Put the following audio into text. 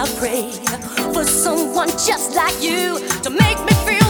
I pray for someone just like you to make me feel.